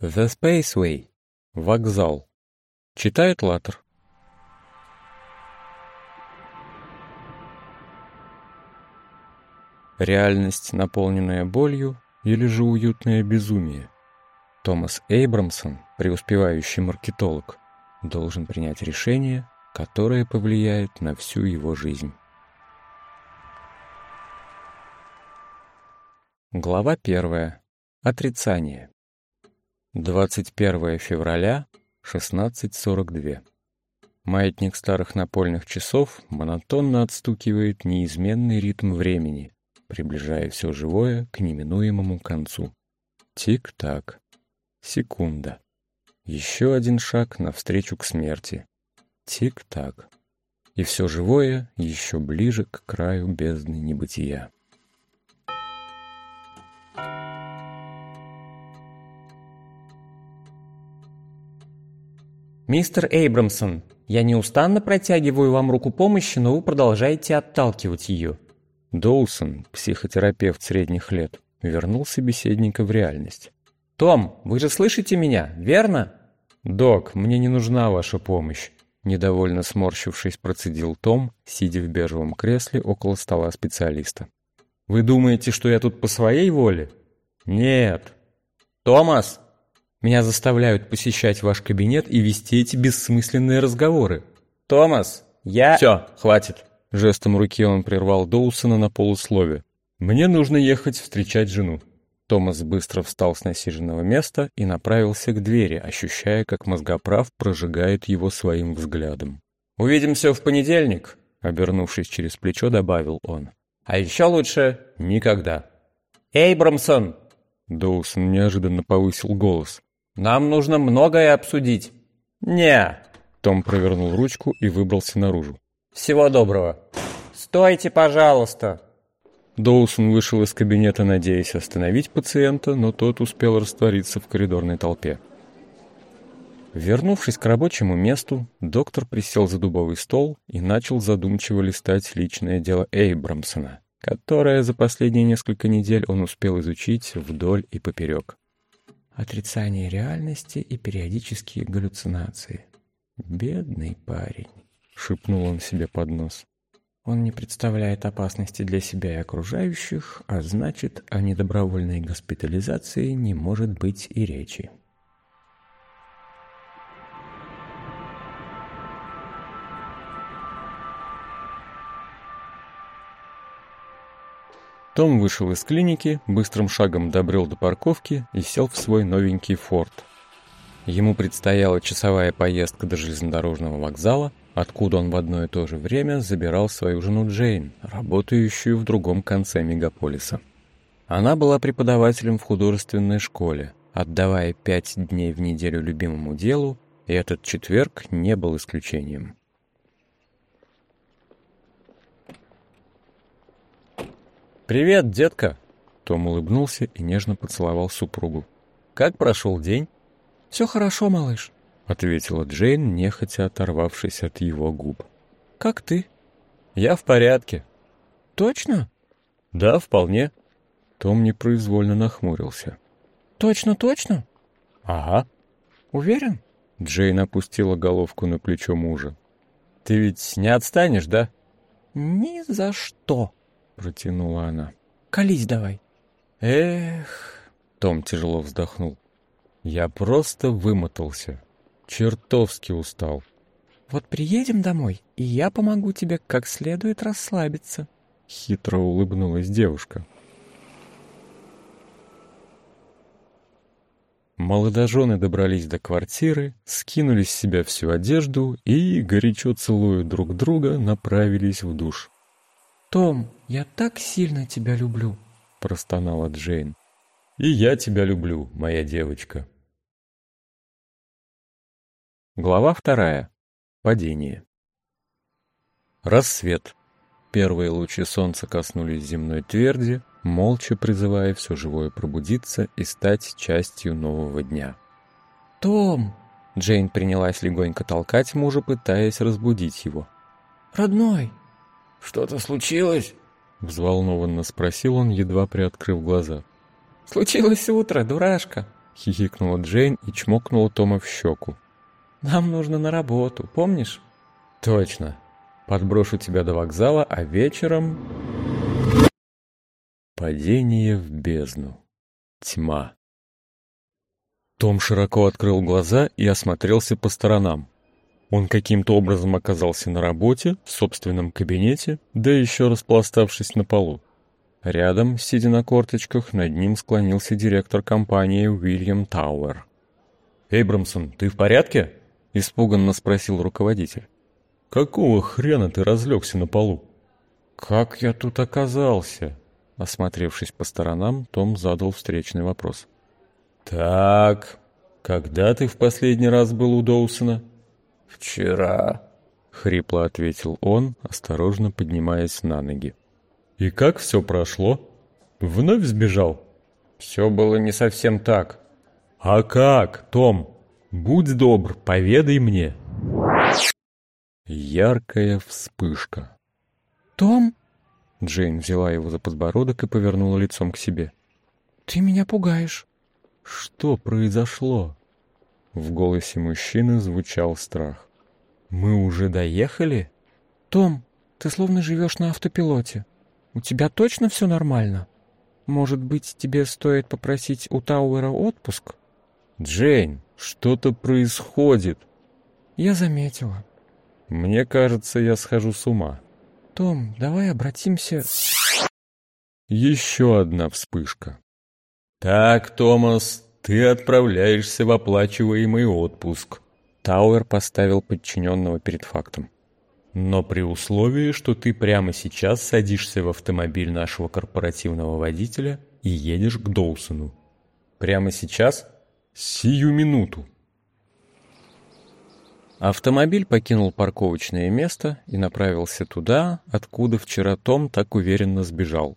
The Spaceway. Вокзал. Читает Латер. Реальность, наполненная болью, или же уютное безумие? Томас Эйбрамсон, преуспевающий маркетолог, должен принять решение, которое повлияет на всю его жизнь. Глава первая. Отрицание. 21 февраля, 16.42. Маятник старых напольных часов монотонно отстукивает неизменный ритм времени, приближая все живое к неминуемому концу. Тик-так. Секунда. Еще один шаг навстречу к смерти. Тик-так. И все живое еще ближе к краю бездны небытия. «Мистер Эйбрамсон, я неустанно протягиваю вам руку помощи, но вы продолжаете отталкивать ее». Доусон, психотерапевт средних лет, вернул собеседника в реальность. «Том, вы же слышите меня, верно?» «Док, мне не нужна ваша помощь», — недовольно сморщившись, процедил Том, сидя в бежевом кресле около стола специалиста. «Вы думаете, что я тут по своей воле?» «Нет». «Томас, меня заставляют посещать ваш кабинет и вести эти бессмысленные разговоры. Томас, я...» «Все, хватит». Жестом руки он прервал Доусона на полуслове. «Мне нужно ехать встречать жену». Томас быстро встал с насиженного места и направился к двери, ощущая, как мозгоправ прожигает его своим взглядом. «Увидимся в понедельник», — обернувшись через плечо, добавил он. «А еще лучше никогда». «Эйбрамсон!» Доусон неожиданно повысил голос. Нам нужно многое обсудить. Не. Том провернул ручку и выбрался наружу. Всего доброго. Стойте, пожалуйста. Доусон вышел из кабинета, надеясь остановить пациента, но тот успел раствориться в коридорной толпе. Вернувшись к рабочему месту, доктор присел за дубовый стол и начал задумчиво листать личное дело Эйбрамсона, которое за последние несколько недель он успел изучить вдоль и поперек отрицание реальности и периодические галлюцинации. «Бедный парень», — шепнул он себе под нос. «Он не представляет опасности для себя и окружающих, а значит, о недобровольной госпитализации не может быть и речи». Том вышел из клиники, быстрым шагом добрел до парковки и сел в свой новенький «Форд». Ему предстояла часовая поездка до железнодорожного вокзала, откуда он в одно и то же время забирал свою жену Джейн, работающую в другом конце мегаполиса. Она была преподавателем в художественной школе, отдавая пять дней в неделю любимому делу, и этот четверг не был исключением. «Привет, детка!» Том улыбнулся и нежно поцеловал супругу. «Как прошел день?» «Все хорошо, малыш», — ответила Джейн, нехотя оторвавшись от его губ. «Как ты?» «Я в порядке». «Точно?» «Да, вполне». Том непроизвольно нахмурился. «Точно-точно?» «Ага». «Уверен?» Джейн опустила головку на плечо мужа. «Ты ведь не отстанешь, да?» «Ни за что!» Протянула она. «Колись давай». «Эх...» — Том тяжело вздохнул. «Я просто вымотался. Чертовски устал». «Вот приедем домой, и я помогу тебе как следует расслабиться», — хитро улыбнулась девушка. Молодожены добрались до квартиры, скинули с себя всю одежду и, горячо целуя друг друга, направились в душ. «Том, я так сильно тебя люблю», — простонала Джейн. «И я тебя люблю, моя девочка». Глава вторая. Падение. Рассвет. Первые лучи солнца коснулись земной тверди, молча призывая все живое пробудиться и стать частью нового дня. «Том!» Джейн принялась легонько толкать мужа, пытаясь разбудить его. «Родной, «Что-то случилось?» — взволнованно спросил он, едва приоткрыв глаза. «Случилось утро, дурашка!» — хихикнула Джейн и чмокнула Тома в щеку. «Нам нужно на работу, помнишь?» «Точно. Подброшу тебя до вокзала, а вечером...» Падение в бездну. Тьма. Том широко открыл глаза и осмотрелся по сторонам. Он каким-то образом оказался на работе, в собственном кабинете, да еще распластавшись на полу. Рядом, сидя на корточках, над ним склонился директор компании Уильям Тауэр. «Эйбрамсон, ты в порядке?» — испуганно спросил руководитель. «Какого хрена ты разлегся на полу?» «Как я тут оказался?» Осмотревшись по сторонам, Том задал встречный вопрос. «Так, когда ты в последний раз был у Доусона?» «Вчера», — хрипло ответил он, осторожно поднимаясь на ноги. «И как все прошло? Вновь сбежал?» «Все было не совсем так». «А как, Том? Будь добр, поведай мне». Яркая вспышка. «Том?» Джейн взяла его за подбородок и повернула лицом к себе. «Ты меня пугаешь». «Что произошло?» В голосе мужчины звучал страх. «Мы уже доехали?» «Том, ты словно живешь на автопилоте. У тебя точно все нормально? Может быть, тебе стоит попросить у Тауэра отпуск?» «Джейн, что-то происходит!» «Я заметила». «Мне кажется, я схожу с ума». «Том, давай обратимся...» Еще одна вспышка. «Так, Томас, ты отправляешься в оплачиваемый отпуск». Тауэр поставил подчиненного перед фактом. «Но при условии, что ты прямо сейчас садишься в автомобиль нашего корпоративного водителя и едешь к Доусону». «Прямо сейчас?» «Сию минуту». Автомобиль покинул парковочное место и направился туда, откуда вчера Том так уверенно сбежал.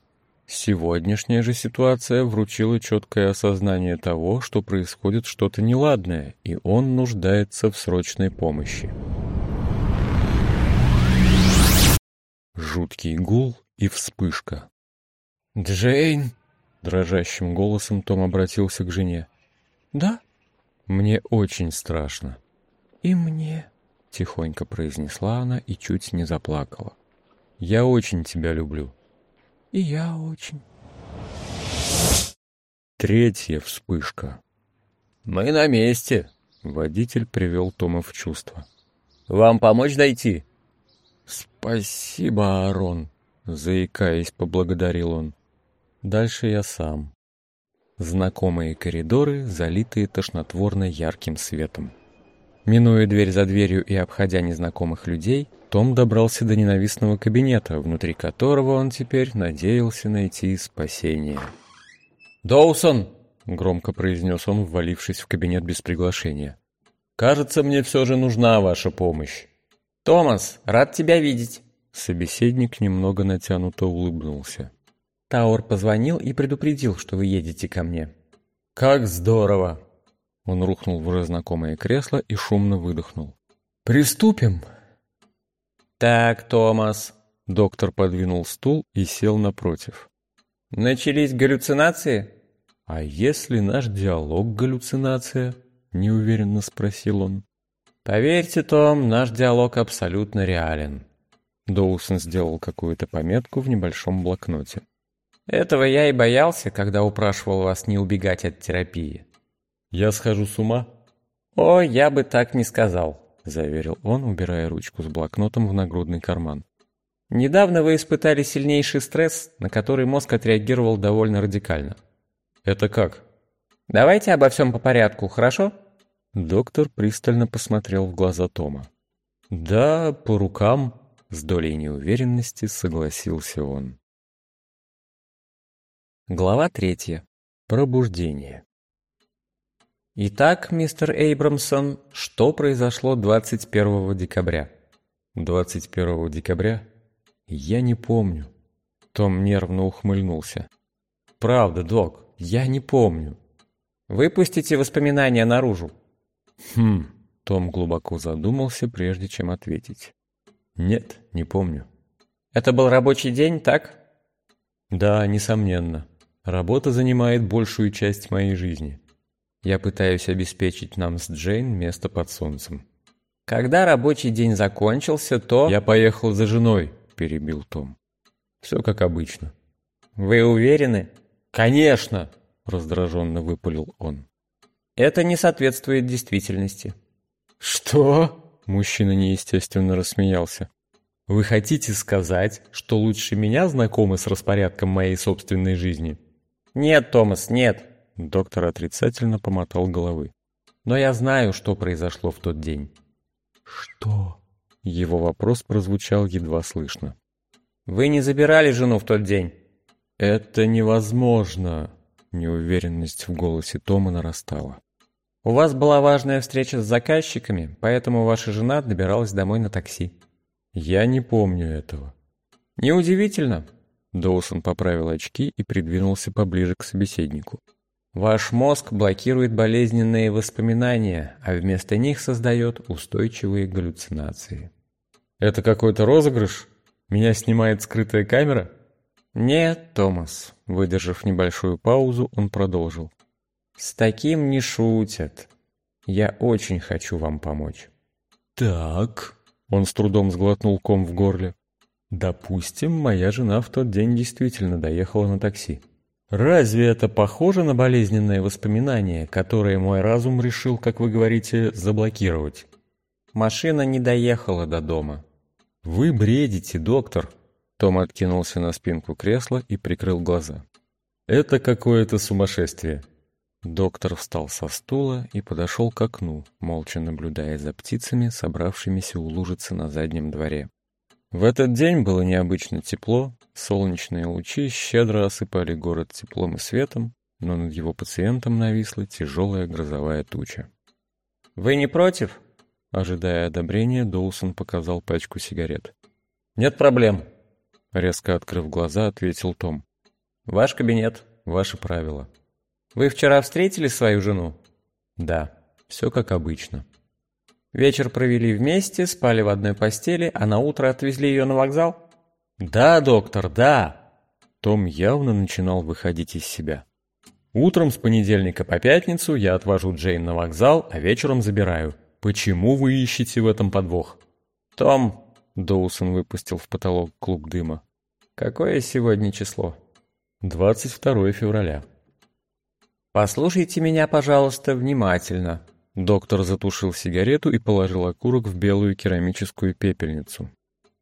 Сегодняшняя же ситуация вручила четкое осознание того, что происходит что-то неладное, и он нуждается в срочной помощи. Жуткий гул и вспышка. «Джейн!» — дрожащим голосом Том обратился к жене. «Да?» «Мне очень страшно». «И мне», — тихонько произнесла она и чуть не заплакала. «Я очень тебя люблю». «И я очень». Третья вспышка. «Мы на месте», — водитель привел Тома в чувство. «Вам помочь дойти?» «Спасибо, Аарон», — заикаясь, поблагодарил он. «Дальше я сам». Знакомые коридоры, залитые тошнотворно ярким светом. Минуя дверь за дверью и обходя незнакомых людей, Том добрался до ненавистного кабинета, внутри которого он теперь надеялся найти спасение. «Доусон!» — громко произнес он, ввалившись в кабинет без приглашения. «Кажется, мне все же нужна ваша помощь». «Томас, рад тебя видеть!» Собеседник немного натянуто улыбнулся. Тауэр позвонил и предупредил, что вы едете ко мне. «Как здорово!» Он рухнул в уже знакомое кресло и шумно выдохнул. «Приступим!» «Так, Томас...» Доктор подвинул стул и сел напротив. «Начались галлюцинации?» «А если наш диалог галлюцинация?» — неуверенно спросил он. «Поверьте, Том, наш диалог абсолютно реален». Доусон сделал какую-то пометку в небольшом блокноте. «Этого я и боялся, когда упрашивал вас не убегать от терапии». «Я схожу с ума?» «О, я бы так не сказал», — заверил он, убирая ручку с блокнотом в нагрудный карман. «Недавно вы испытали сильнейший стресс, на который мозг отреагировал довольно радикально». «Это как?» «Давайте обо всем по порядку, хорошо?» Доктор пристально посмотрел в глаза Тома. «Да, по рукам», — с долей неуверенности согласился он. Глава третья. Пробуждение. Итак, мистер Эйбрамсон, что произошло 21 декабря? 21 декабря? Я не помню. Том нервно ухмыльнулся. Правда, док, я не помню. Выпустите воспоминания наружу. Хм, Том глубоко задумался, прежде чем ответить. Нет, не помню. Это был рабочий день, так? Да, несомненно. Работа занимает большую часть моей жизни. Я пытаюсь обеспечить нам с Джейн место под солнцем. Когда рабочий день закончился, то... Я поехал за женой, перебил Том. Все как обычно. Вы уверены? Конечно, раздраженно выпалил он. Это не соответствует действительности. Что? Мужчина неестественно рассмеялся. Вы хотите сказать, что лучше меня знакомы с распорядком моей собственной жизни? Нет, Томас, нет. Доктор отрицательно помотал головы. Но я знаю, что произошло в тот день. Что? Его вопрос прозвучал едва слышно. Вы не забирали жену в тот день? Это невозможно. Неуверенность в голосе Тома нарастала. У вас была важная встреча с заказчиками, поэтому ваша жена добиралась домой на такси. Я не помню этого. Неудивительно. Доусон поправил очки и придвинулся поближе к собеседнику. Ваш мозг блокирует болезненные воспоминания, а вместо них создает устойчивые галлюцинации. Это какой-то розыгрыш? Меня снимает скрытая камера? Нет, Томас. Выдержав небольшую паузу, он продолжил. С таким не шутят. Я очень хочу вам помочь. Так. Он с трудом сглотнул ком в горле. Допустим, моя жена в тот день действительно доехала на такси. Разве это похоже на болезненное воспоминание, которое мой разум решил, как вы говорите, заблокировать? Машина не доехала до дома. Вы бредите, доктор. Том откинулся на спинку кресла и прикрыл глаза. Это какое-то сумасшествие. Доктор встал со стула и подошел к окну, молча наблюдая за птицами, собравшимися улужиться на заднем дворе. В этот день было необычно тепло, солнечные лучи щедро осыпали город теплом и светом, но над его пациентом нависла тяжелая грозовая туча. «Вы не против?» Ожидая одобрения, Доусон показал пачку сигарет. «Нет проблем», — резко открыв глаза, ответил Том. «Ваш кабинет, ваши правила». «Вы вчера встретили свою жену?» «Да, все как обычно». Вечер провели вместе, спали в одной постели, а на утро отвезли ее на вокзал? Да, доктор, да. Том явно начинал выходить из себя. Утром с понедельника по пятницу я отвожу Джейн на вокзал, а вечером забираю. Почему вы ищете в этом подвох? Том, Доусон выпустил в потолок клуб дыма. Какое сегодня число? 22 февраля. Послушайте меня, пожалуйста, внимательно. Доктор затушил сигарету и положил окурок в белую керамическую пепельницу.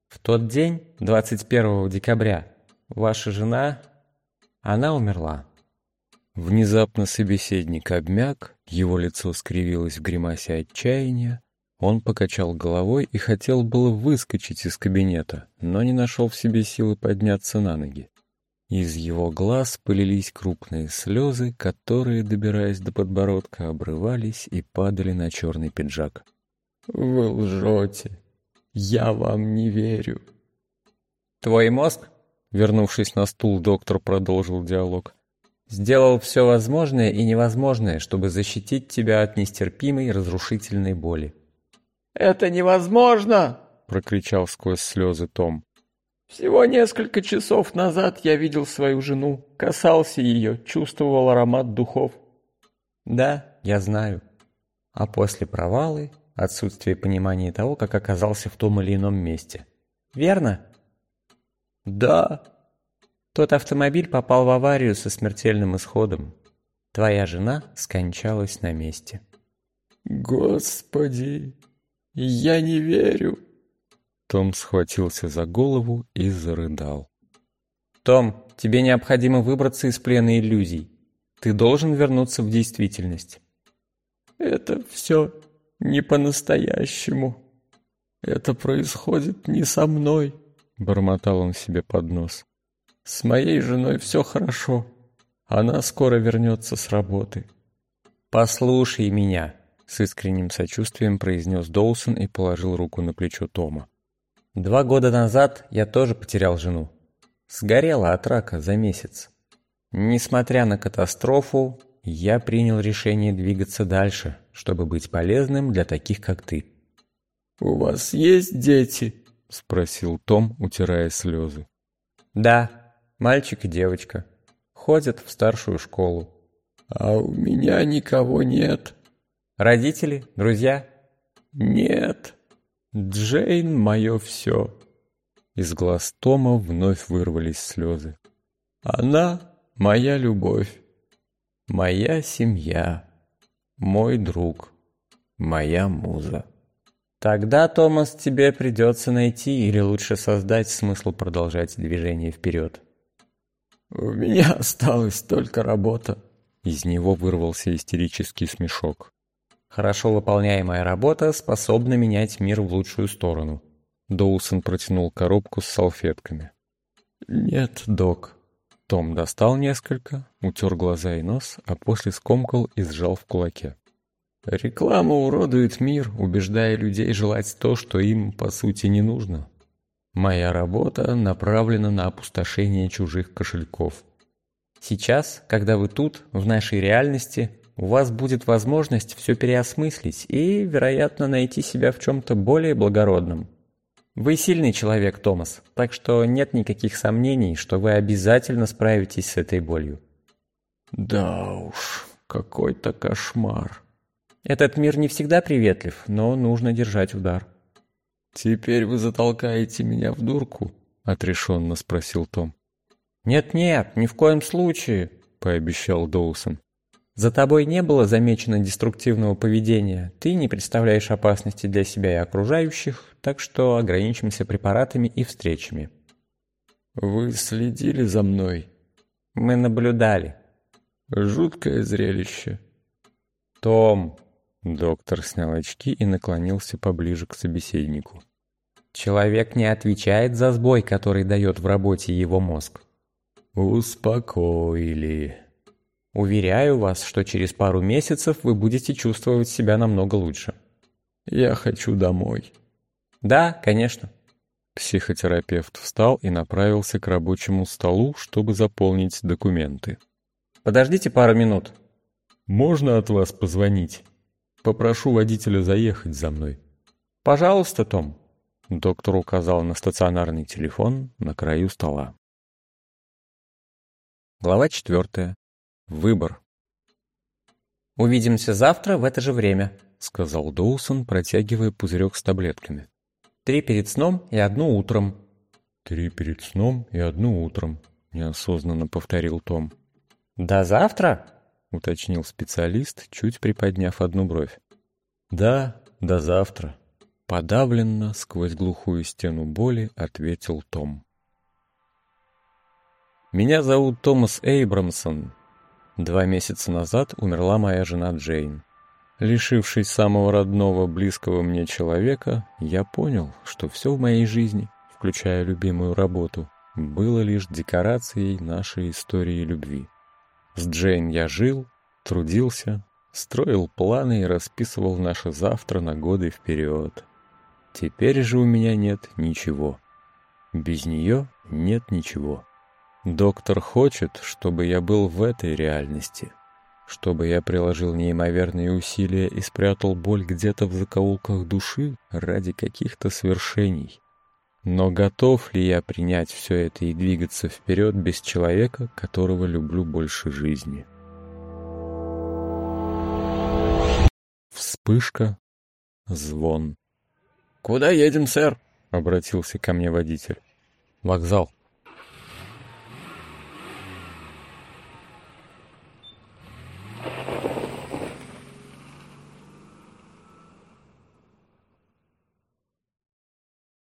В тот день, 21 декабря, ваша жена, она умерла. Внезапно собеседник обмяк, его лицо скривилось в гримасе отчаяния, он покачал головой и хотел было выскочить из кабинета, но не нашел в себе силы подняться на ноги. Из его глаз пылились крупные слезы, которые, добираясь до подбородка, обрывались и падали на черный пиджак. «Вы лжете. Я вам не верю». «Твой мозг?» Вернувшись на стул, доктор продолжил диалог. «Сделал все возможное и невозможное, чтобы защитить тебя от нестерпимой разрушительной боли». «Это невозможно!» — прокричал сквозь слезы Том. Всего несколько часов назад я видел свою жену, касался ее, чувствовал аромат духов. Да, я знаю. А после провалы, отсутствие понимания того, как оказался в том или ином месте. Верно? Да. Тот автомобиль попал в аварию со смертельным исходом. Твоя жена скончалась на месте. Господи, я не верю. Том схватился за голову и зарыдал. «Том, тебе необходимо выбраться из плена иллюзий. Ты должен вернуться в действительность». «Это все не по-настоящему. Это происходит не со мной», — бормотал он себе под нос. «С моей женой все хорошо. Она скоро вернется с работы». «Послушай меня», — с искренним сочувствием произнес Доусон и положил руку на плечо Тома. Два года назад я тоже потерял жену. Сгорела от рака за месяц. Несмотря на катастрофу, я принял решение двигаться дальше, чтобы быть полезным для таких, как ты. «У вас есть дети?» – спросил Том, утирая слезы. «Да, мальчик и девочка. Ходят в старшую школу». А у меня никого нет. Родители? Друзья? Нет. Джейн — мое все. Из глаз Тома вновь вырвались слезы. Она — моя любовь, моя семья, мой друг, моя муза. Тогда, Томас, тебе придется найти или лучше создать смысл продолжать движение вперед. У меня осталась только работа. Из него вырвался истерический смешок. Хорошо выполняемая работа способна менять мир в лучшую сторону. Доусон протянул коробку с салфетками. «Нет, док». Том достал несколько, утер глаза и нос, а после скомкал и сжал в кулаке. «Реклама уродует мир, убеждая людей желать то, что им, по сути, не нужно. Моя работа направлена на опустошение чужих кошельков. Сейчас, когда вы тут, в нашей реальности, у вас будет возможность все переосмыслить и, вероятно, найти себя в чем-то более благородном. Вы сильный человек, Томас, так что нет никаких сомнений, что вы обязательно справитесь с этой болью. Да уж, какой-то кошмар. Этот мир не всегда приветлив, но нужно держать удар. «Теперь вы затолкаете меня в дурку?» — отрешенно спросил Том. «Нет-нет, ни в коем случае», — пообещал Доусон. «За тобой не было замечено деструктивного поведения, ты не представляешь опасности для себя и окружающих, так что ограничимся препаратами и встречами». «Вы следили за мной?» «Мы наблюдали». «Жуткое зрелище». «Том», Доктор снял очки и наклонился поближе к собеседнику. Человек не отвечает за сбой, который дает в работе его мозг. Успокоили. Уверяю вас, что через пару месяцев вы будете чувствовать себя намного лучше. Я хочу домой. Да, конечно. Психотерапевт встал и направился к рабочему столу, чтобы заполнить документы. Подождите пару минут. Можно от вас позвонить? Попрошу водителя заехать за мной. Пожалуйста, Том. Доктор указал на стационарный телефон на краю стола. Глава четвертая. Выбор. «Увидимся завтра в это же время», — сказал Доусон, протягивая пузырек с таблетками. «Три перед сном и одну утром». «Три перед сном и одну утром», — неосознанно повторил Том. «До завтра?» — уточнил специалист, чуть приподняв одну бровь. «Да, до завтра», — подавленно, сквозь глухую стену боли, ответил Том. «Меня зовут Томас Эйбрамсон. Два месяца назад умерла моя жена Джейн. Лишившись самого родного, близкого мне человека, я понял, что все в моей жизни, включая любимую работу, было лишь декорацией нашей истории любви. С Джейн я жил, трудился, строил планы и расписывал наше завтра на годы вперед. Теперь же у меня нет ничего. Без нее нет ничего. Доктор хочет, чтобы я был в этой реальности, чтобы я приложил неимоверные усилия и спрятал боль где-то в закоулках души ради каких-то свершений. Но готов ли я принять все это и двигаться вперед без человека, которого люблю больше жизни? Вспышка, звон. «Куда едем, сэр?» — обратился ко мне водитель. «Вокзал»,